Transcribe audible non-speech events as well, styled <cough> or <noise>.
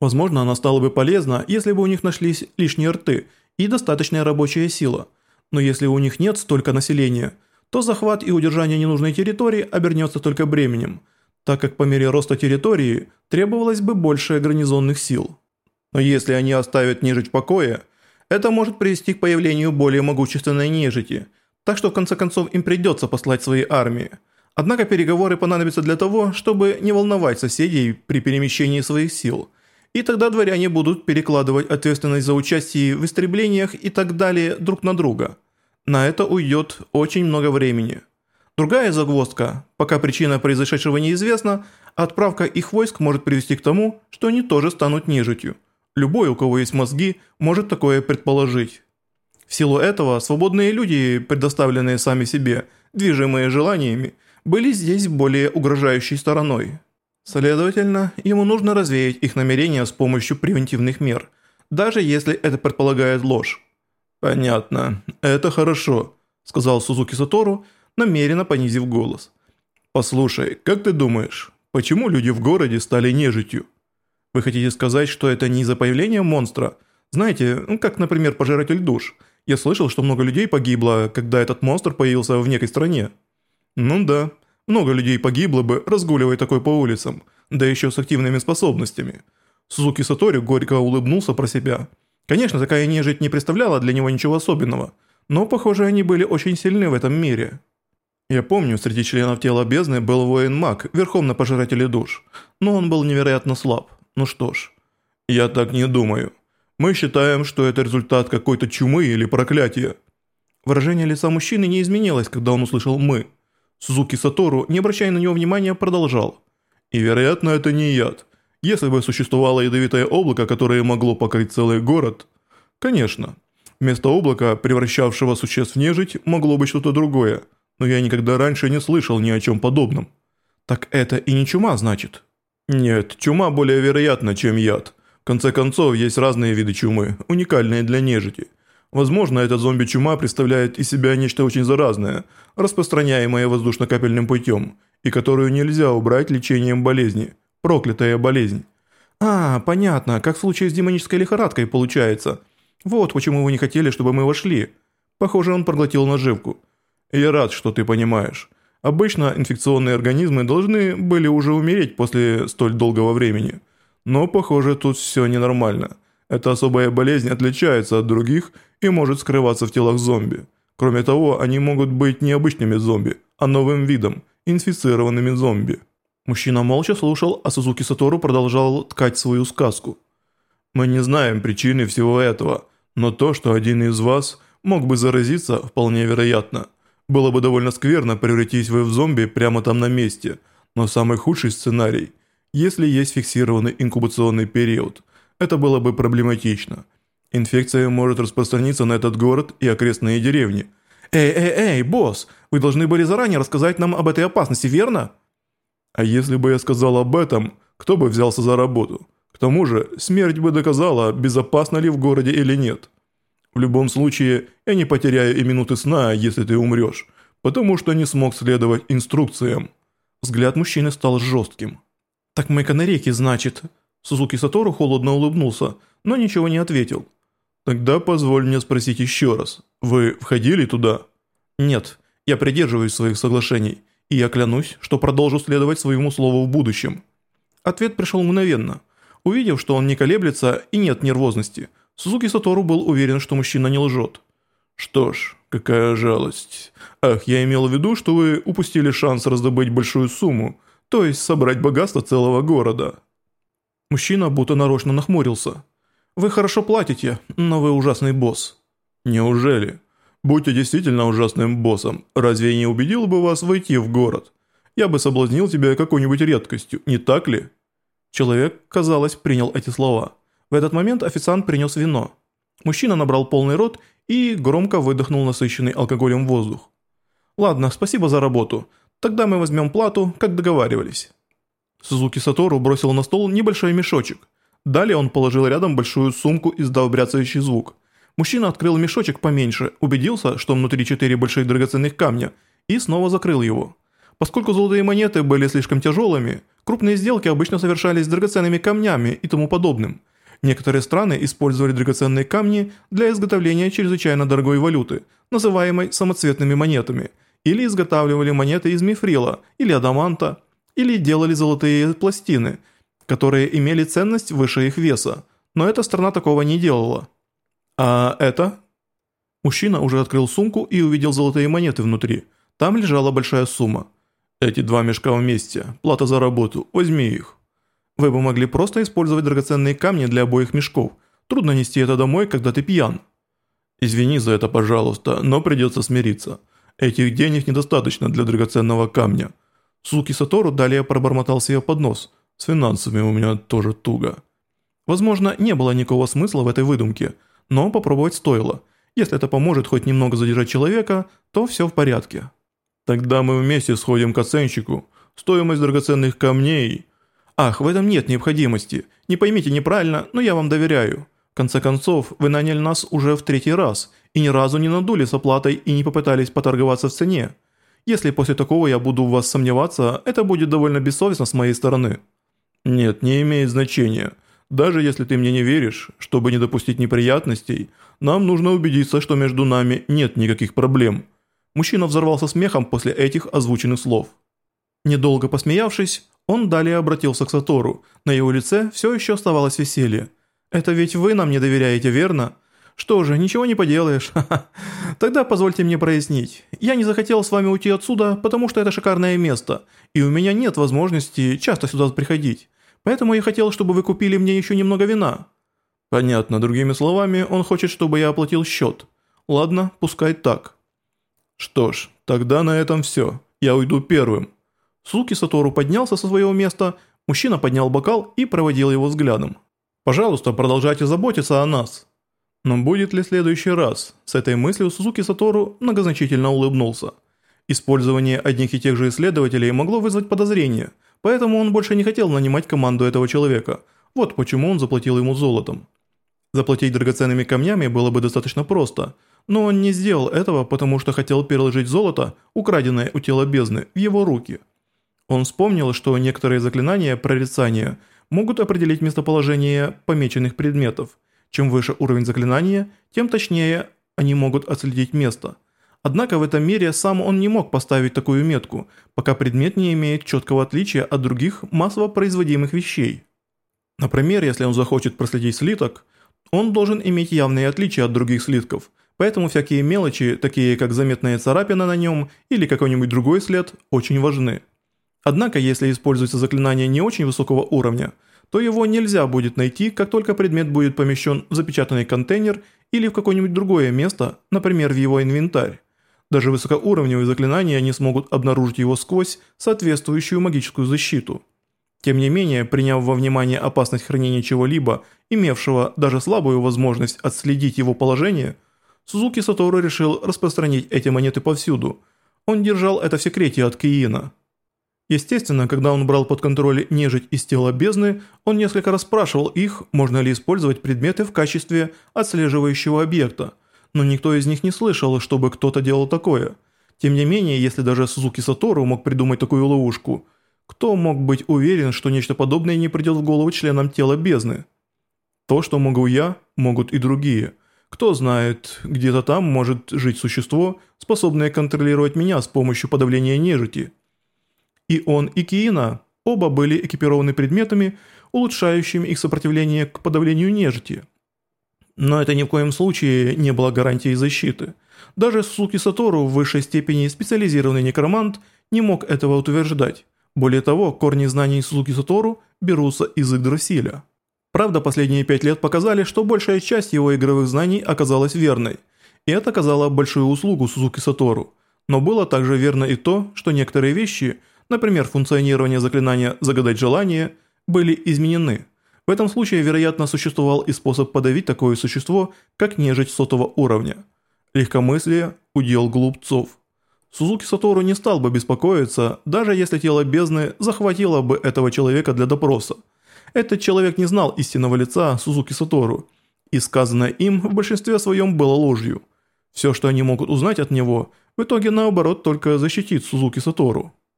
Возможно, она стала бы полезна, если бы у них нашлись лишние рты и достаточная рабочая сила. Но если у них нет столько населения, то захват и удержание ненужной территории обернется только бременем, так как по мере роста территории требовалось бы больше гарнизонных сил. Но если они оставят нежить в покое, это может привести к появлению более могущественной нежити, так что в конце концов им придется послать свои армии. Однако переговоры понадобятся для того, чтобы не волновать соседей при перемещении своих сил – и тогда дворяне будут перекладывать ответственность за участие в истреблениях и так далее друг на друга. На это уйдет очень много времени. Другая загвоздка, пока причина произошедшего неизвестна, отправка их войск может привести к тому, что они тоже станут нежитью. Любой, у кого есть мозги, может такое предположить. В силу этого, свободные люди, предоставленные сами себе, движимые желаниями, были здесь более угрожающей стороной. Следовательно, ему нужно развеять их намерения с помощью превентивных мер, даже если это предполагает ложь. «Понятно. Это хорошо», – сказал Сузуки Сатору, намеренно понизив голос. «Послушай, как ты думаешь, почему люди в городе стали нежитью? Вы хотите сказать, что это не из-за появления монстра? Знаете, ну, как, например, пожиратель душ. Я слышал, что много людей погибло, когда этот монстр появился в некой стране». «Ну да». Много людей погибло бы, разгуливая такой по улицам, да еще с активными способностями. Сузуки Сатори горько улыбнулся про себя. Конечно, такая нежить не представляла для него ничего особенного, но, похоже, они были очень сильны в этом мире. Я помню, среди членов тела бездны был воин-маг, верхом на пожирателе душ, но он был невероятно слаб. Ну что ж, я так не думаю. Мы считаем, что это результат какой-то чумы или проклятия. Выражение лица мужчины не изменилось, когда он услышал «мы». Сузуки Сатору, не обращая на него внимания, продолжал. «И вероятно, это не яд. Если бы существовало ядовитое облако, которое могло покрыть целый город...» «Конечно. Вместо облака, превращавшего существ в нежить, могло быть что-то другое, но я никогда раньше не слышал ни о чем подобном». «Так это и не чума, значит?» «Нет, чума более вероятна, чем яд. В конце концов, есть разные виды чумы, уникальные для нежити». Возможно, эта зомби-чума представляет из себя нечто очень заразное, распространяемое воздушно-капельным путем, и которую нельзя убрать лечением болезни. Проклятая болезнь. А, понятно, как в случае с демонической лихорадкой получается. Вот почему вы не хотели, чтобы мы вошли. Похоже, он проглотил наживку. Я рад, что ты понимаешь. Обычно инфекционные организмы должны были уже умереть после столь долгого времени. Но, похоже, тут все ненормально. Эта особая болезнь отличается от других и может скрываться в телах зомби. Кроме того, они могут быть не обычными зомби, а новым видом, инфицированными зомби. Мужчина молча слушал, а Сузуки Сатору продолжал ткать свою сказку. «Мы не знаем причины всего этого, но то, что один из вас мог бы заразиться, вполне вероятно. Было бы довольно скверно, превратись вы в зомби прямо там на месте, но самый худший сценарий, если есть фиксированный инкубационный период – это было бы проблематично. Инфекция может распространиться на этот город и окрестные деревни. «Эй, эй, эй, босс, вы должны были заранее рассказать нам об этой опасности, верно?» «А если бы я сказал об этом, кто бы взялся за работу? К тому же, смерть бы доказала, безопасно ли в городе или нет. В любом случае, я не потеряю и минуты сна, если ты умрешь, потому что не смог следовать инструкциям». Взгляд мужчины стал жестким. «Так мы канареки, значит?» Сузуки Сатору холодно улыбнулся, но ничего не ответил. «Тогда позволь мне спросить еще раз. Вы входили туда?» «Нет, я придерживаюсь своих соглашений, и я клянусь, что продолжу следовать своему слову в будущем». Ответ пришел мгновенно. Увидев, что он не колеблется и нет нервозности, Сузуки Сатору был уверен, что мужчина не лжет. «Что ж, какая жалость. Ах, я имел в виду, что вы упустили шанс раздобыть большую сумму, то есть собрать богатство целого города». Мужчина будто нарочно нахмурился. «Вы хорошо платите, но вы ужасный босс». «Неужели? Будьте действительно ужасным боссом, разве я не убедил бы вас войти в город? Я бы соблазнил тебя какой-нибудь редкостью, не так ли?» Человек, казалось, принял эти слова. В этот момент официант принес вино. Мужчина набрал полный рот и громко выдохнул насыщенный алкоголем воздух. «Ладно, спасибо за работу. Тогда мы возьмем плату, как договаривались». Сузуки Сатору бросил на стол небольшой мешочек. Далее он положил рядом большую сумку, издав бряцающий звук. Мужчина открыл мешочек поменьше, убедился, что внутри четыре больших драгоценных камня, и снова закрыл его. Поскольку золотые монеты были слишком тяжелыми, Крупные сделки обычно совершались с драгоценными камнями и тому подобным. Некоторые страны использовали драгоценные камни для изготовления чрезвычайно дорогой валюты, называемой самоцветными монетами, или изготавливали монеты из мифрила или адаманта, или делали золотые пластины, которые имели ценность выше их веса, но эта страна такого не делала. А это? Мужчина уже открыл сумку и увидел золотые монеты внутри. Там лежала большая сумма. Эти два мешка вместе, плата за работу, возьми их. Вы бы могли просто использовать драгоценные камни для обоих мешков. Трудно нести это домой, когда ты пьян. Извини за это, пожалуйста, но придется смириться. Этих денег недостаточно для драгоценного камня. Суки Сатору далее пробормотал себе под нос. С финансами у меня тоже туго. Возможно, не было никакого смысла в этой выдумке, но попробовать стоило. Если это поможет хоть немного задержать человека, то все в порядке. Тогда мы вместе сходим к оценщику. Стоимость драгоценных камней... Ах, в этом нет необходимости. Не поймите неправильно, но я вам доверяю. В конце концов, вы наняли нас уже в третий раз и ни разу не надули с оплатой и не попытались поторговаться в цене. Если после такого я буду в вас сомневаться, это будет довольно бессовестно с моей стороны». «Нет, не имеет значения. Даже если ты мне не веришь, чтобы не допустить неприятностей, нам нужно убедиться, что между нами нет никаких проблем». Мужчина взорвался смехом после этих озвученных слов. Недолго посмеявшись, он далее обратился к Сатору. На его лице все еще оставалось веселье. «Это ведь вы нам не доверяете, верно?» «Что же, ничего не поделаешь. <laughs> Тогда позвольте мне прояснить. Я не захотел с вами уйти отсюда, потому что это шикарное место, и у меня нет возможности часто сюда приходить. Поэтому я хотел, чтобы вы купили мне еще немного вина». «Понятно. Другими словами, он хочет, чтобы я оплатил счет. Ладно, пускай так». «Что ж, тогда на этом все. Я уйду первым». Суки Сатору поднялся со своего места, мужчина поднял бокал и проводил его взглядом. «Пожалуйста, продолжайте заботиться о нас». Но будет ли следующий раз? С этой мыслью Сузуки Сатору многозначительно улыбнулся. Использование одних и тех же исследователей могло вызвать подозрения, поэтому он больше не хотел нанимать команду этого человека. Вот почему он заплатил ему золотом. Заплатить драгоценными камнями было бы достаточно просто, но он не сделал этого, потому что хотел переложить золото, украденное у тела бездны, в его руки. Он вспомнил, что некоторые заклинания прорицания могут определить местоположение помеченных предметов – чем выше уровень заклинания, тем точнее они могут отследить место. Однако в этом мире сам он не мог поставить такую метку, пока предмет не имеет четкого отличия от других массово производимых вещей. Например, если он захочет проследить слиток, он должен иметь явные отличия от других слитков, поэтому всякие мелочи, такие как заметная царапина на нем или какой-нибудь другой след, очень важны. Однако, если используется заклинание не очень высокого уровня – то его нельзя будет найти, как только предмет будет помещен в запечатанный контейнер или в какое-нибудь другое место, например, в его инвентарь. Даже высокоуровневые заклинания не смогут обнаружить его сквозь соответствующую магическую защиту. Тем не менее, приняв во внимание опасность хранения чего-либо, имевшего даже слабую возможность отследить его положение, Сузуки Сатору решил распространить эти монеты повсюду. Он держал это в секрете от Киина. Естественно, когда он брал под контроль нежить из тела бездны, он несколько раз спрашивал их, можно ли использовать предметы в качестве отслеживающего объекта, но никто из них не слышал, чтобы кто-то делал такое. Тем не менее, если даже Сузуки Сатору мог придумать такую ловушку, кто мог быть уверен, что нечто подобное не придет в голову членам тела бездны? То, что могу я, могут и другие. Кто знает, где-то там может жить существо, способное контролировать меня с помощью подавления нежити. И он, и Киина оба были экипированы предметами, улучшающими их сопротивление к подавлению нежити. Но это ни в коем случае не было гарантией защиты. Даже Суки Сатору в высшей степени специализированный некромант не мог этого утверждать. Более того, корни знаний Сузуки Сатору берутся из Игдрасиля. Правда, последние пять лет показали, что большая часть его игровых знаний оказалась верной, и это оказало большую услугу Сузуки Сатору. Но было также верно и то, что некоторые вещи – например, функционирование заклинания «Загадать желание», были изменены. В этом случае, вероятно, существовал и способ подавить такое существо, как нежить сотого уровня. Легкомыслие – удел глупцов. Сузуки Сатору не стал бы беспокоиться, даже если тело бездны захватило бы этого человека для допроса. Этот человек не знал истинного лица Сузуки Сатору, и сказанное им в большинстве своем было ложью. Все, что они могут узнать от него, в итоге наоборот только защитит Сузуки Сатору.